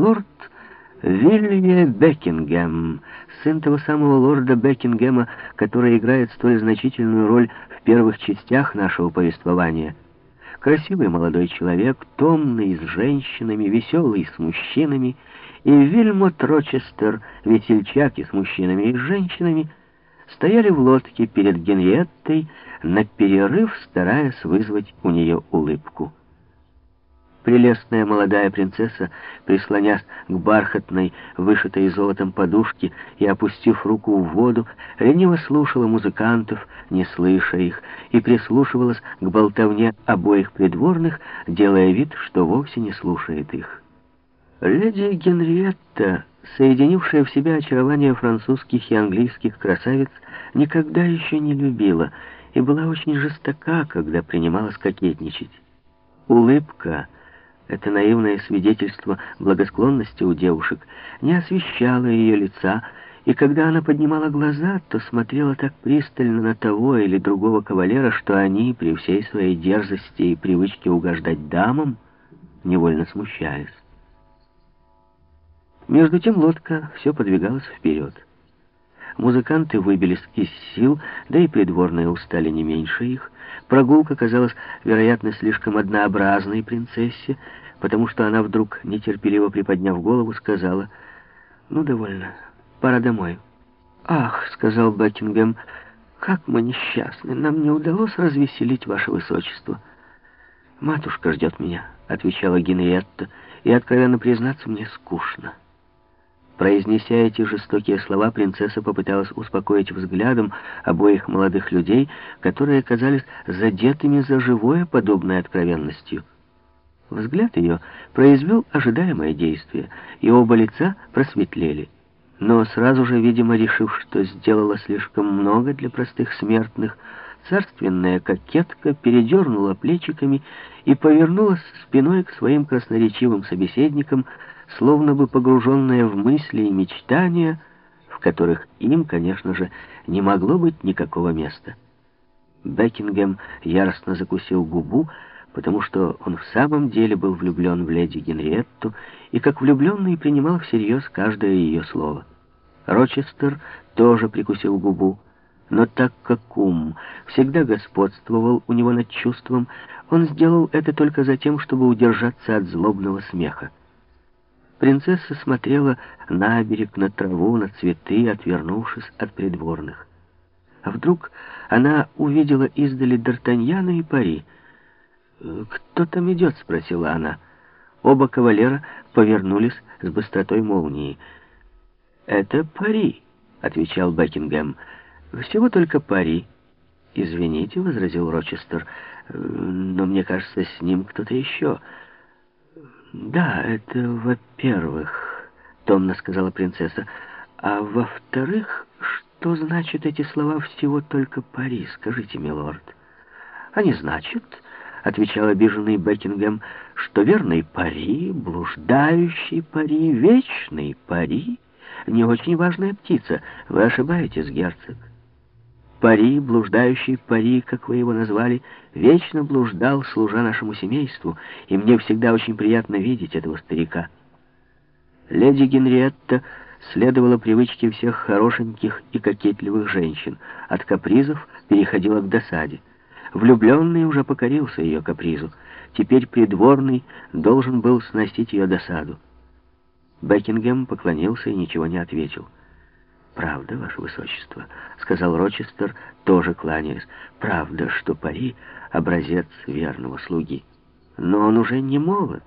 лорд Вилье Бекингем, сын того самого лорда Бекингема, который играет столь значительную роль в первых частях нашего повествования. Красивый молодой человек, томный с женщинами, веселый с мужчинами, и Вильмот Рочестер, весельчак и с мужчинами и с женщинами, стояли в лодке перед Генриеттой, на перерыв стараясь вызвать у нее улыбку. Прелестная молодая принцесса, прислонясь к бархатной, вышитой золотом подушке и опустив руку в воду, лениво слушала музыкантов, не слыша их, и прислушивалась к болтовне обоих придворных, делая вид, что вовсе не слушает их. Леди Генриетта, соединившая в себе очарование французских и английских красавиц, никогда еще не любила и была очень жестока, когда принималась кокетничать. Улыбка — это наивное свидетельство благосклонности у девушек не освещало ее лица, и когда она поднимала глаза, то смотрела так пристально на того или другого кавалера, что они, при всей своей дерзости и привычке угождать дамам, невольно смущались. Между тем лодка все подвигалась вперед. Музыканты выбились из сил, да и придворные устали не меньше их. Прогулка казалась, вероятно, слишком однообразной принцессе, потому что она вдруг, нетерпеливо приподняв голову, сказала, «Ну, довольно, пора домой». «Ах», — сказал Бекингем, — «как мы несчастны, нам не удалось развеселить ваше высочество». «Матушка ждет меня», — отвечала Генриетта, — «и, откровенно признаться, мне скучно». Произнеся эти жестокие слова, принцесса попыталась успокоить взглядом обоих молодых людей, которые казались задетыми за живое подобной откровенностью. Взгляд ее произвел ожидаемое действие, и оба лица просветлели. Но сразу же, видимо, решив, что сделала слишком много для простых смертных, царственная кокетка передернула плечиками и повернулась спиной к своим красноречивым собеседникам, словно бы погруженная в мысли и мечтания, в которых им, конечно же, не могло быть никакого места. Бекингем яростно закусил губу, потому что он в самом деле был влюблен в леди Генриетту и как влюбленный принимал всерьез каждое ее слово. Рочестер тоже прикусил губу, но так как ум всегда господствовал у него над чувством, он сделал это только за тем, чтобы удержаться от злобного смеха. Принцесса смотрела на берег, на траву, на цветы, отвернувшись от придворных. А вдруг она увидела издали Д'Артаньяна и Пари. «Кто там идет?» — спросила она. Оба кавалера повернулись с быстротой молнии. «Это Пари», — отвечал Бекингем. «Всего только Пари». «Извините», — возразил Рочестер, — «но мне кажется, с ним кто-то еще». «Да, это во-первых», — томно сказала принцесса. «А во-вторых, что значит эти слова «всего только Пари»? Скажите, милорд». «Они значат», — отвечал обиженный Бекингем, «что верный Пари, блуждающий Пари, вечный Пари — не очень важная птица. Вы ошибаетесь, герцог». Пари, блуждающий Пари, как вы его назвали, вечно блуждал, служа нашему семейству, и мне всегда очень приятно видеть этого старика. Леди Генриетта следовала привычке всех хорошеньких и кокетливых женщин. От капризов переходила к досаде. Влюбленный уже покорился ее капризу. Теперь придворный должен был сносить ее досаду. Бекингем поклонился и ничего не ответил. «Правда, ваше высочество», — сказал Рочестер, тоже кланяясь. «Правда, что Пари — образец верного слуги. Но он уже не молод,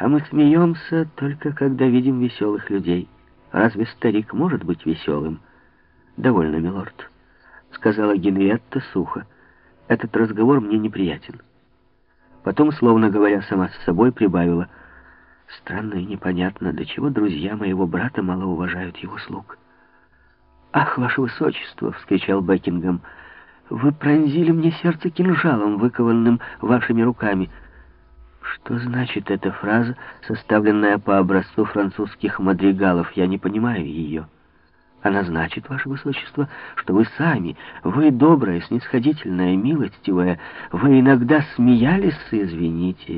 а мы смеемся только когда видим веселых людей. Разве старик может быть веселым?» «Довольно, милорд», — сказала Генриетта сухо. «Этот разговор мне неприятен». Потом, словно говоря сама с собой, прибавила. «Странно и непонятно, до чего друзья моего брата мало уважают его слуг». «Ах, ваше высочество!» — вскричал Бекингем. «Вы пронзили мне сердце кинжалом, выкованным вашими руками». Что значит эта фраза, составленная по образцу французских мадригалов? Я не понимаю ее. Она значит, ваше высочество, что вы сами, вы добрая, снисходительная, милостивая, вы иногда смеялись, извините,